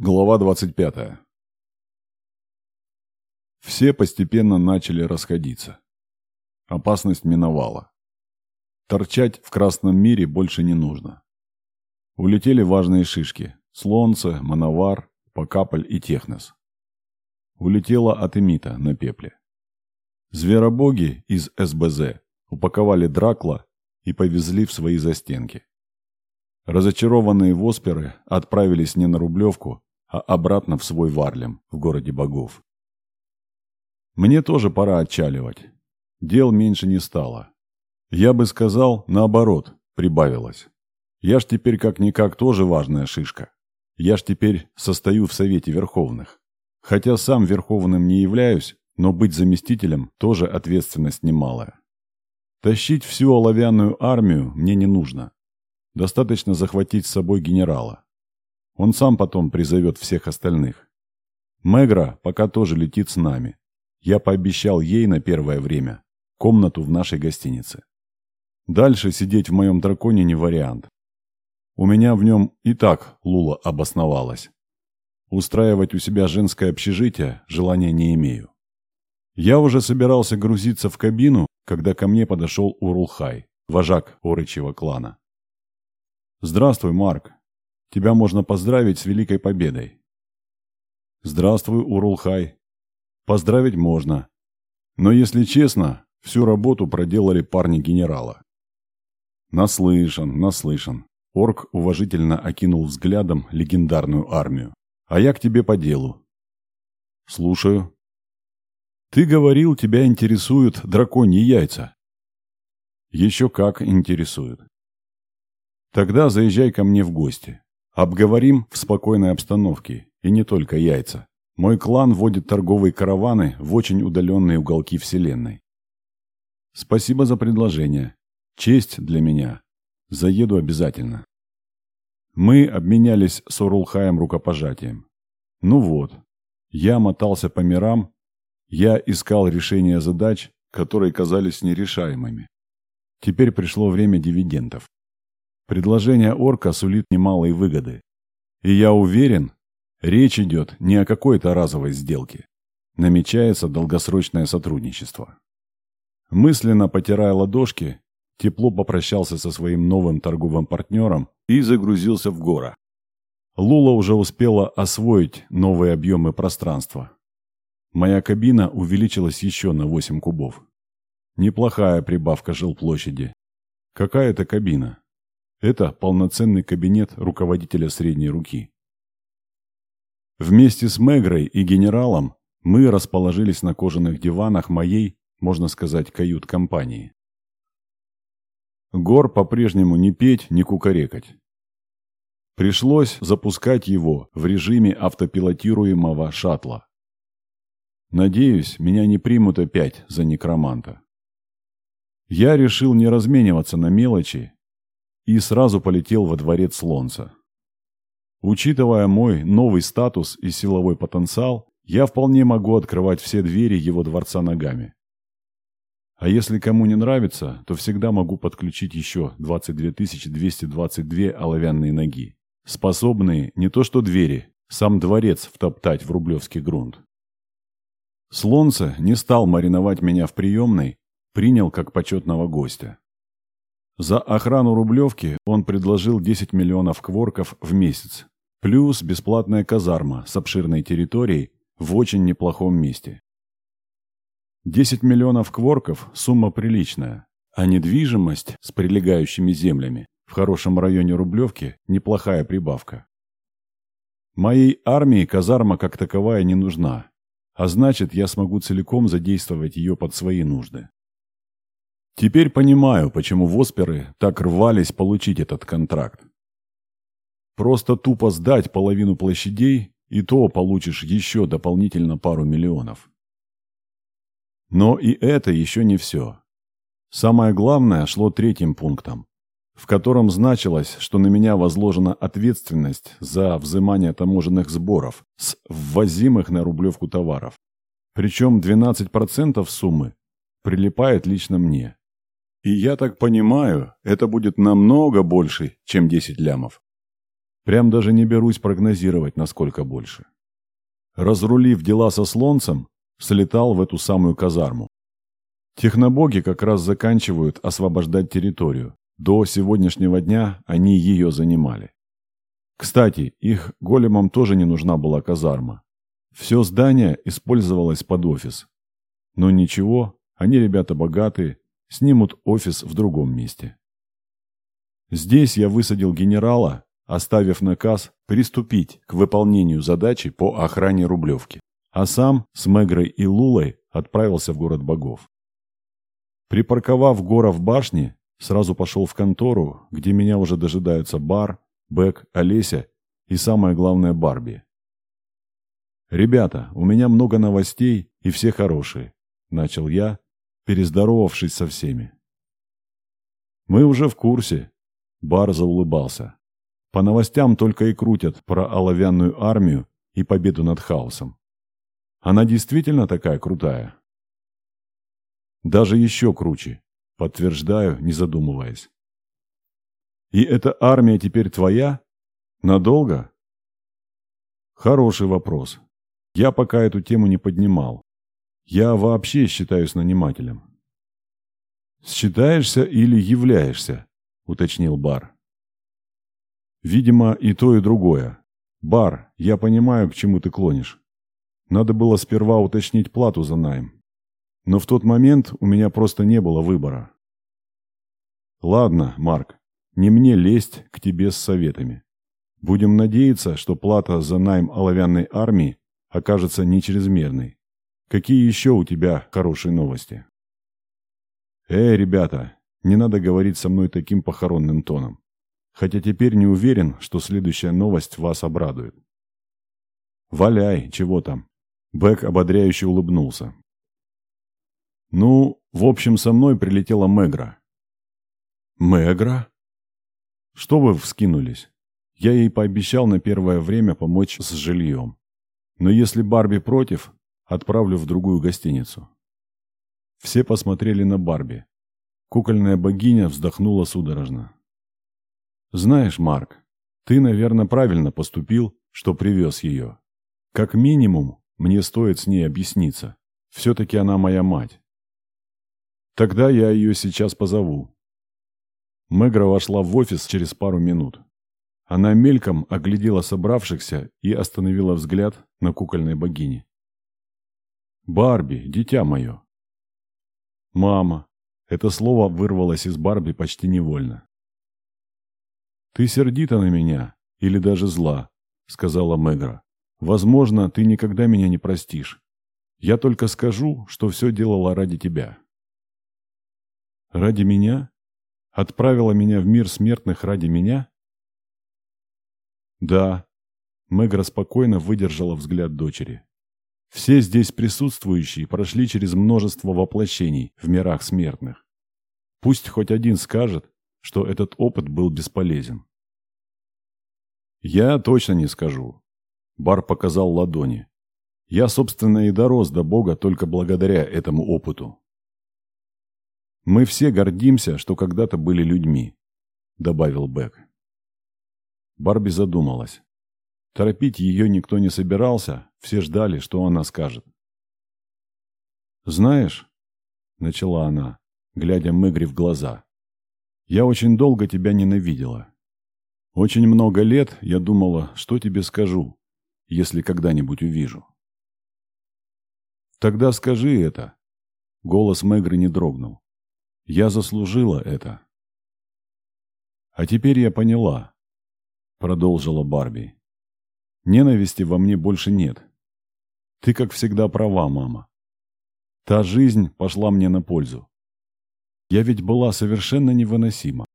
Глава 25. Все постепенно начали расходиться. Опасность миновала. Торчать в красном мире больше не нужно. Улетели важные шишки – Слонце, Мановар, Покаполь и Технос. Улетела Атемита на пепле. Зверобоги из СБЗ упаковали Дракла и повезли в свои застенки. Разочарованные восперы отправились не на Рублевку, а обратно в свой Варлем, в городе богов. Мне тоже пора отчаливать. Дел меньше не стало. Я бы сказал, наоборот, прибавилось. Я ж теперь как-никак тоже важная шишка. Я ж теперь состою в Совете Верховных. Хотя сам Верховным не являюсь, но быть заместителем тоже ответственность немалая. Тащить всю оловянную армию мне не нужно. Достаточно захватить с собой генерала. Он сам потом призовет всех остальных. Мегра пока тоже летит с нами. Я пообещал ей на первое время комнату в нашей гостинице. Дальше сидеть в моем драконе не вариант. У меня в нем и так Лула обосновалась. Устраивать у себя женское общежитие желания не имею. Я уже собирался грузиться в кабину, когда ко мне подошел Урулхай, вожак Орычьего клана. «Здравствуй, Марк. Тебя можно поздравить с великой победой. Здравствуй, Урулхай. Поздравить можно. Но, если честно, всю работу проделали парни генерала. Наслышан, наслышан. Орк уважительно окинул взглядом легендарную армию. А я к тебе по делу. Слушаю. Ты говорил, тебя интересуют драконьи яйца. Еще как интересуют. Тогда заезжай ко мне в гости. Обговорим в спокойной обстановке, и не только яйца. Мой клан водит торговые караваны в очень удаленные уголки Вселенной. Спасибо за предложение. Честь для меня. Заеду обязательно. Мы обменялись с Урулхаем рукопожатием. Ну вот, я мотался по мирам, я искал решения задач, которые казались нерешаемыми. Теперь пришло время дивидендов. Предложение орка сулит немалые выгоды. И я уверен, речь идет не о какой-то разовой сделке. Намечается долгосрочное сотрудничество. Мысленно потирая ладошки, тепло попрощался со своим новым торговым партнером и загрузился в гора. Лула уже успела освоить новые объемы пространства. Моя кабина увеличилась еще на 8 кубов. Неплохая прибавка жилплощади. Какая это кабина? Это полноценный кабинет руководителя средней руки. Вместе с Мегрой и генералом мы расположились на кожаных диванах моей, можно сказать, кают-компании. Гор по-прежнему не петь, не кукарекать. Пришлось запускать его в режиме автопилотируемого шаттла. Надеюсь, меня не примут опять за некроманта. Я решил не размениваться на мелочи и сразу полетел во дворец Слонца. Учитывая мой новый статус и силовой потенциал, я вполне могу открывать все двери его дворца ногами. А если кому не нравится, то всегда могу подключить еще 22 222 оловянные ноги, способные не то что двери, сам дворец втоптать в рублевский грунт. Слонце не стал мариновать меня в приемной, принял как почетного гостя. За охрану Рублевки он предложил 10 миллионов кворков в месяц, плюс бесплатная казарма с обширной территорией в очень неплохом месте. 10 миллионов кворков – сумма приличная, а недвижимость с прилегающими землями в хорошем районе Рублевки – неплохая прибавка. Моей армии казарма как таковая не нужна, а значит, я смогу целиком задействовать ее под свои нужды. Теперь понимаю, почему Восперы так рвались получить этот контракт. Просто тупо сдать половину площадей, и то получишь еще дополнительно пару миллионов. Но и это еще не все. Самое главное шло третьим пунктом, в котором значилось, что на меня возложена ответственность за взимание таможенных сборов с ввозимых на Рублевку товаров. Причем 12% суммы прилипает лично мне. И я так понимаю, это будет намного больше, чем 10 лямов. Прям даже не берусь прогнозировать, насколько больше. Разрулив дела со слонцем, слетал в эту самую казарму. Технобоги как раз заканчивают освобождать территорию. До сегодняшнего дня они ее занимали. Кстати, их големам тоже не нужна была казарма. Все здание использовалось под офис. Но ничего, они ребята богатые, снимут офис в другом месте. Здесь я высадил генерала, оставив наказ приступить к выполнению задачи по охране Рублевки, а сам с Мегрой и Лулой отправился в город богов. Припарковав Гора в башне, сразу пошел в контору, где меня уже дожидаются Бар, Бэк, Олеся и, самое главное, Барби. «Ребята, у меня много новостей, и все хорошие», – начал я, перездоровавшись со всеми. «Мы уже в курсе», – Бар заулыбался. «По новостям только и крутят про оловянную армию и победу над хаосом. Она действительно такая крутая?» «Даже еще круче», – подтверждаю, не задумываясь. И эта армия теперь твоя? Надолго? Хороший вопрос. Я пока эту тему не поднимал. Я вообще считаюсь нанимателем. «Считаешься или являешься?» – уточнил Бар. «Видимо, и то, и другое. Бар, я понимаю, к чему ты клонишь. Надо было сперва уточнить плату за найм. Но в тот момент у меня просто не было выбора». «Ладно, Марк, не мне лезть к тебе с советами. Будем надеяться, что плата за найм оловянной армии окажется не чрезмерной. Какие еще у тебя хорошие новости? Эй, ребята, не надо говорить со мной таким похоронным тоном. Хотя теперь не уверен, что следующая новость вас обрадует. Валяй, чего там? Бэк ободряюще улыбнулся. Ну, в общем, со мной прилетела Мегра. Мегра? Что вы вскинулись? Я ей пообещал на первое время помочь с жильем. Но если Барби против, отправлю в другую гостиницу. Все посмотрели на Барби. Кукольная богиня вздохнула судорожно. «Знаешь, Марк, ты, наверное, правильно поступил, что привез ее. Как минимум, мне стоит с ней объясниться. Все-таки она моя мать. Тогда я ее сейчас позову. Мегра вошла в офис через пару минут. Она мельком оглядела собравшихся и остановила взгляд на кукольной богине. «Барби, дитя мое!» «Мама!» Это слово вырвалось из Барби почти невольно. «Ты сердита на меня или даже зла», — сказала Мегра. «Возможно, ты никогда меня не простишь. Я только скажу, что все делала ради тебя». «Ради меня?» Отправила меня в мир смертных ради меня? Да. Мегра спокойно выдержала взгляд дочери. Все здесь присутствующие прошли через множество воплощений в мирах смертных. Пусть хоть один скажет, что этот опыт был бесполезен. Я точно не скажу. Бар показал ладони. Я, собственно, и дорос до Бога только благодаря этому опыту. «Мы все гордимся, что когда-то были людьми», — добавил Бэк. Барби задумалась. Торопить ее никто не собирался, все ждали, что она скажет. «Знаешь», — начала она, глядя Мэгри в глаза, — «я очень долго тебя ненавидела. Очень много лет я думала, что тебе скажу, если когда-нибудь увижу». «Тогда скажи это», — голос Мэгры не дрогнул. Я заслужила это. А теперь я поняла, продолжила Барби. Ненависти во мне больше нет. Ты, как всегда, права, мама. Та жизнь пошла мне на пользу. Я ведь была совершенно невыносима.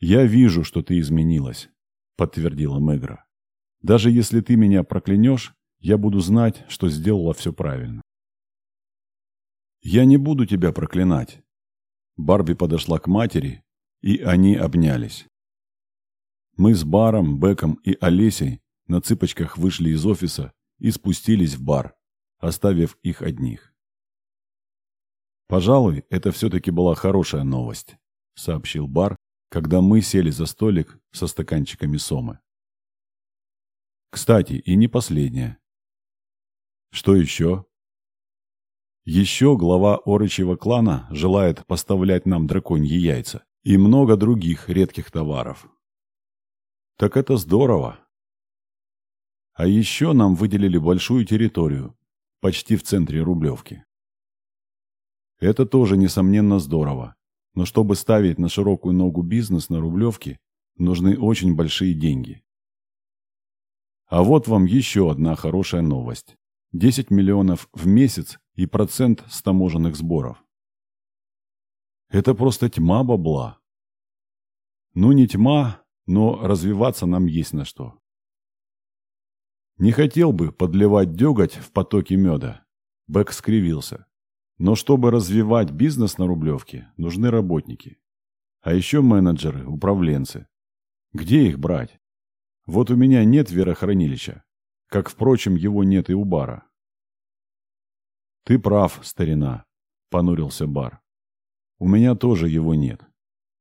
«Я вижу, что ты изменилась», — подтвердила Мегра. «Даже если ты меня проклянешь, я буду знать, что сделала все правильно». «Я не буду тебя проклинать». Барби подошла к матери, и они обнялись. Мы с Баром, Беком и Олесей на цыпочках вышли из офиса и спустились в бар, оставив их одних. «Пожалуй, это все-таки была хорошая новость», — сообщил Бар, когда мы сели за столик со стаканчиками сомы. Кстати, и не последнее. Что еще? Еще глава Орычьего клана желает поставлять нам драконьи яйца и много других редких товаров. Так это здорово. А еще нам выделили большую территорию, почти в центре Рублевки. Это тоже, несомненно, здорово. Но чтобы ставить на широкую ногу бизнес на Рублевке, нужны очень большие деньги. А вот вам еще одна хорошая новость. 10 миллионов в месяц и процент с таможенных сборов. Это просто тьма бабла. Ну не тьма, но развиваться нам есть на что. Не хотел бы подливать деготь в потоки меда. Бэк скривился. Но чтобы развивать бизнес на Рублевке, нужны работники. А еще менеджеры, управленцы. Где их брать? Вот у меня нет верохранилища, как, впрочем, его нет и у бара. Ты прав, старина, понурился бар. У меня тоже его нет.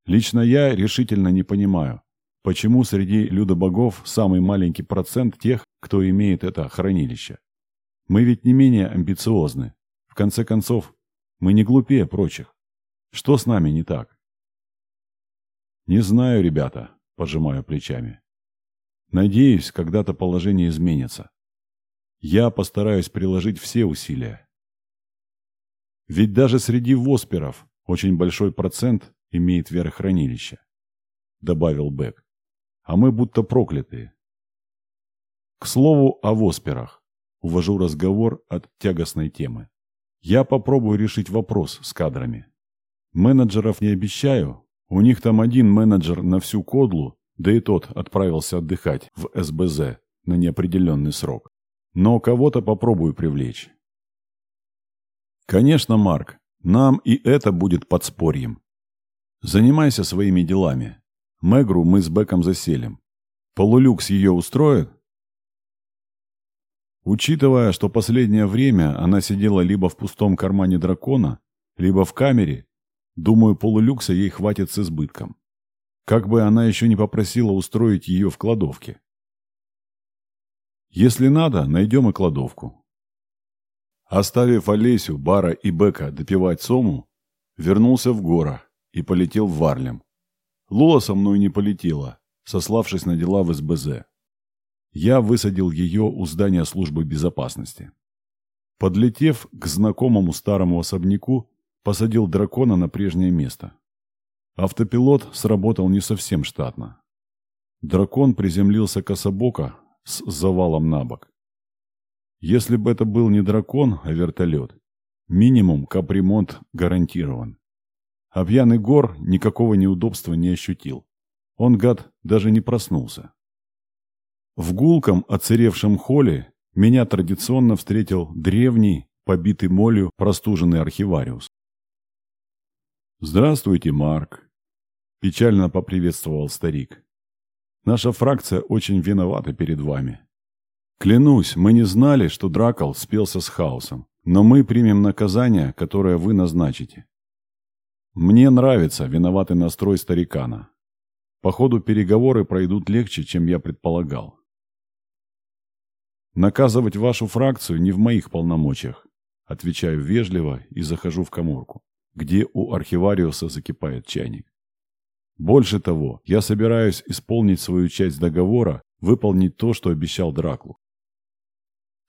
Лично я решительно не понимаю, почему среди людобогов самый маленький процент тех, кто имеет это хранилище. Мы ведь не менее амбициозны, конце концов, мы не глупее прочих. Что с нами не так? Не знаю, ребята, пожимаю плечами. Надеюсь, когда-то положение изменится. Я постараюсь приложить все усилия. Ведь даже среди восперов очень большой процент имеет верохранилище, добавил Бек. А мы будто проклятые. К слову о восперах. Увожу разговор от тягостной темы. Я попробую решить вопрос с кадрами. Менеджеров не обещаю. У них там один менеджер на всю кодлу, да и тот отправился отдыхать в СБЗ на неопределенный срок. Но кого-то попробую привлечь. Конечно, Марк, нам и это будет подспорьем. Занимайся своими делами. Мегру мы с Беком заселим. Полулюкс ее устроит? Учитывая, что последнее время она сидела либо в пустом кармане дракона, либо в камере, думаю, полулюкса ей хватит с избытком. Как бы она еще не попросила устроить ее в кладовке. Если надо, найдем и кладовку. Оставив Олесю, Бара и Бека допивать сому, вернулся в гора и полетел в Варлем. Лула со мной не полетела, сославшись на дела в СБЗ. Я высадил ее у здания службы безопасности. Подлетев к знакомому старому особняку, посадил дракона на прежнее место. Автопилот сработал не совсем штатно. Дракон приземлился кособоко с завалом на бок. Если бы это был не дракон, а вертолет, минимум капремонт гарантирован. А пьяный гор никакого неудобства не ощутил. Он, гад, даже не проснулся. В гулком, оцаревшем холле меня традиционно встретил древний, побитый молью, простуженный архивариус. «Здравствуйте, Марк!» – печально поприветствовал старик. «Наша фракция очень виновата перед вами. Клянусь, мы не знали, что Дракол спелся с хаосом, но мы примем наказание, которое вы назначите. Мне нравится виноватый настрой старикана. Походу, переговоры пройдут легче, чем я предполагал. Наказывать вашу фракцию не в моих полномочиях. Отвечаю вежливо и захожу в коморку, где у архивариуса закипает чайник. Больше того, я собираюсь исполнить свою часть договора, выполнить то, что обещал Драклу.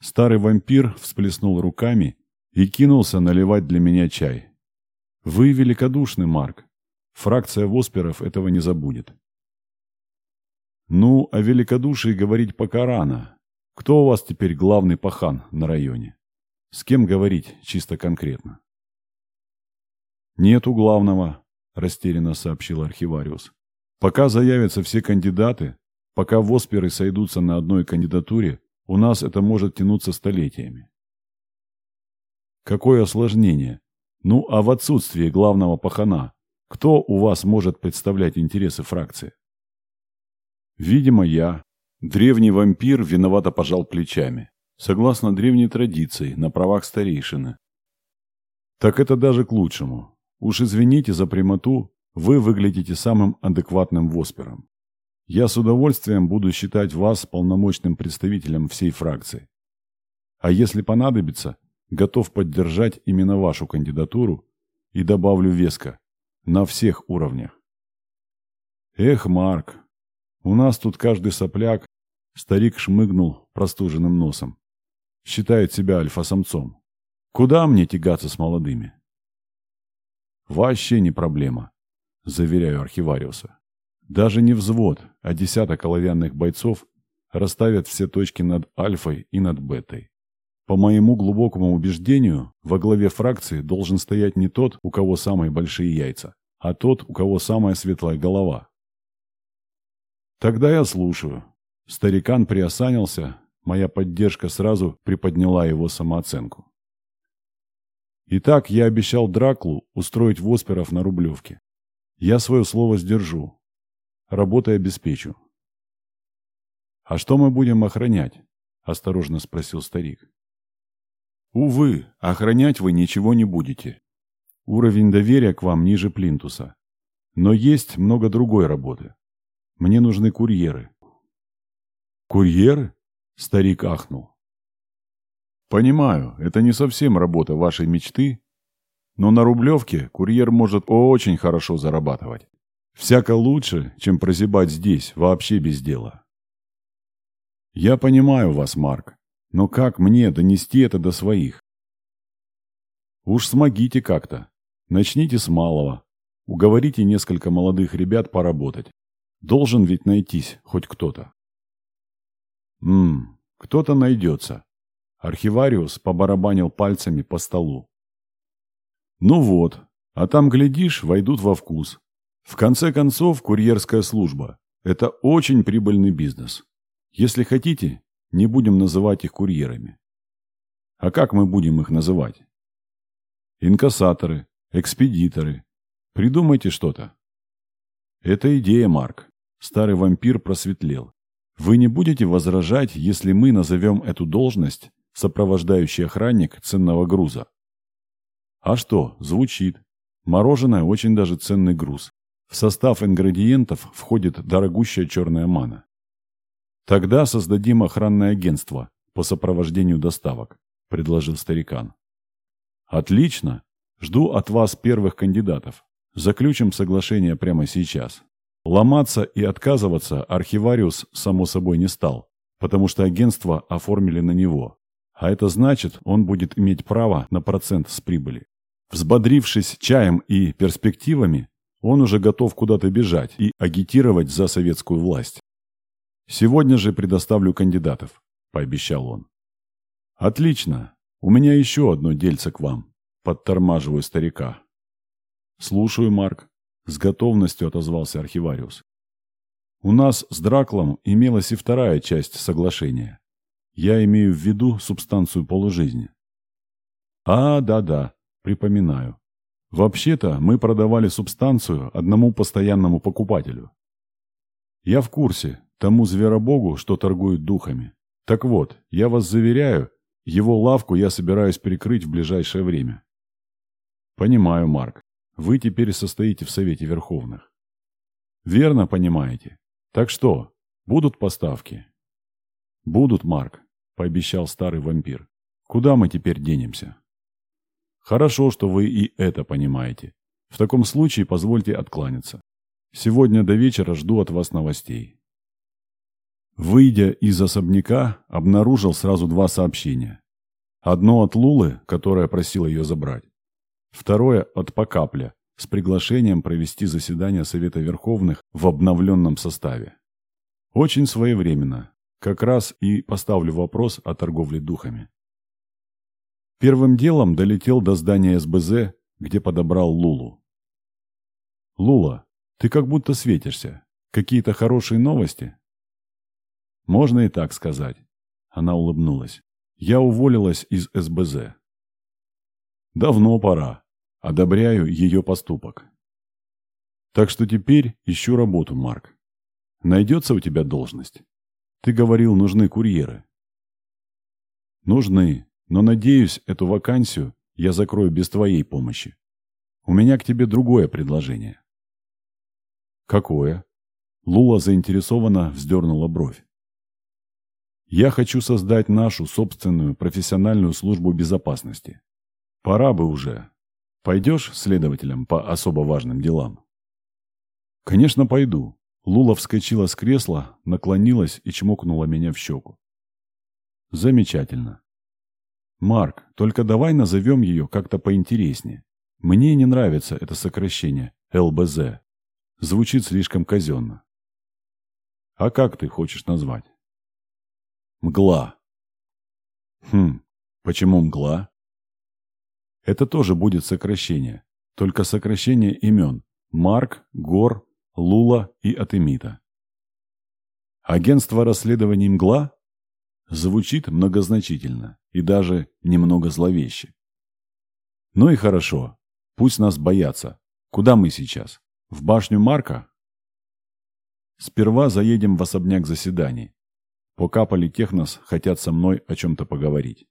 Старый вампир всплеснул руками и кинулся наливать для меня чай. Вы великодушны, Марк. Фракция Восперов этого не забудет. Ну, о великодушии говорить пока рано. Кто у вас теперь главный пахан на районе? С кем говорить чисто конкретно? Нету главного, растерянно сообщил архивариус. Пока заявятся все кандидаты, пока восперы сойдутся на одной кандидатуре, у нас это может тянуться столетиями. Какое осложнение? Ну, а в отсутствии главного пахана, кто у вас может представлять интересы фракции? Видимо, я, Древний вампир виновато пожал плечами. Согласно древней традиции, на правах старейшины. Так это даже к лучшему. Уж извините за прямоту, Вы выглядите самым адекватным воспером. Я с удовольствием буду считать вас полномочным представителем всей фракции. А если понадобится, готов поддержать именно вашу кандидатуру и добавлю веско на всех уровнях. Эх, Марк, у нас тут каждый сопляк, старик шмыгнул простуженным носом, считает себя альфа-самцом. Куда мне тягаться с молодыми? Вообще не проблема, заверяю архивариуса. Даже не взвод, а десяток оловянных бойцов расставят все точки над альфой и над бетой. По моему глубокому убеждению, во главе фракции должен стоять не тот, у кого самые большие яйца, а тот, у кого самая светлая голова. Тогда я слушаю. Старикан приосанился, моя поддержка сразу приподняла его самооценку. Итак, я обещал Драклу устроить Восперов на Рублевке. Я свое слово сдержу. Работой обеспечу. «А что мы будем охранять?» – осторожно спросил старик. Увы, охранять вы ничего не будете. Уровень доверия к вам ниже плинтуса. Но есть много другой работы. Мне нужны курьеры. Курьеры? Старик ахнул. Понимаю, это не совсем работа вашей мечты, но на Рублевке курьер может очень хорошо зарабатывать. Всяко лучше, чем прозябать здесь, вообще без дела. Я понимаю вас, Марк, но как мне донести это до своих? Уж смогите как-то. Начните с малого. Уговорите несколько молодых ребят поработать. Должен ведь найтись хоть кто-то. Ммм, кто-то найдется. Архивариус побарабанил пальцами по столу. Ну вот, а там, глядишь, войдут во вкус. В конце концов, курьерская служба – это очень прибыльный бизнес. Если хотите, не будем называть их курьерами. А как мы будем их называть? Инкассаторы, экспедиторы. Придумайте что-то. Это идея, Марк. Старый вампир просветлел. Вы не будете возражать, если мы назовем эту должность сопровождающий охранник ценного груза? А что, звучит. Мороженое очень даже ценный груз. В состав ингредиентов входит дорогущая черная мана. «Тогда создадим охранное агентство по сопровождению доставок», – предложил старикан. «Отлично. Жду от вас первых кандидатов. Заключим соглашение прямо сейчас». Ломаться и отказываться архивариус, само собой, не стал, потому что агентство оформили на него. А это значит, он будет иметь право на процент с прибыли. Взбодрившись чаем и перспективами, он уже готов куда-то бежать и агитировать за советскую власть. «Сегодня же предоставлю кандидатов», – пообещал он. «Отлично. У меня еще одно дельце к вам», – подтормаживаю старика. «Слушаю, Марк», – с готовностью отозвался архивариус. «У нас с Драклом имелась и вторая часть соглашения. Я имею в виду субстанцию полужизни». «А, да-да, припоминаю. Вообще-то мы продавали субстанцию одному постоянному покупателю. Я в курсе, тому зверобогу, что торгует духами. Так вот, я вас заверяю, его лавку я собираюсь перекрыть в ближайшее время. Понимаю, Марк. Вы теперь состоите в Совете Верховных. Верно понимаете. Так что, будут поставки? Будут, Марк, пообещал старый вампир. Куда мы теперь денемся? Хорошо, что вы и это понимаете. В таком случае позвольте откланяться. Сегодня до вечера жду от вас новостей. Выйдя из особняка, обнаружил сразу два сообщения. Одно от Лулы, которая просила ее забрать. Второе от Покапля, с приглашением провести заседание Совета Верховных в обновленном составе. Очень своевременно. Как раз и поставлю вопрос о торговле духами. Первым делом долетел до здания СБЗ, где подобрал Лулу. «Лула, ты как будто светишься. Какие-то хорошие новости?» Можно и так сказать. Она улыбнулась. Я уволилась из СБЗ. Давно пора. Одобряю ее поступок. Так что теперь ищу работу, Марк. Найдется у тебя должность? Ты говорил, нужны курьеры. Нужны, но, надеюсь, эту вакансию я закрою без твоей помощи. У меня к тебе другое предложение. Какое? Лула заинтересованно вздернула бровь. Я хочу создать нашу собственную профессиональную службу безопасности. Пора бы уже. Пойдешь следователем по особо важным делам? Конечно, пойду. Лула вскочила с кресла, наклонилась и чмокнула меня в щеку. Замечательно. Марк, только давай назовем ее как-то поинтереснее. Мне не нравится это сокращение ЛБЗ. Звучит слишком казенно. А как ты хочешь назвать? Мгла. Хм, почему мгла? Это тоже будет сокращение, только сокращение имен. Марк, Гор, Лула и Атемита. Агентство расследований «Мгла» звучит многозначительно и даже немного зловеще. Ну и хорошо, пусть нас боятся. Куда мы сейчас? В башню Марка? Сперва заедем в особняк заседаний. Пока политехнос хотят со мной о чем-то поговорить.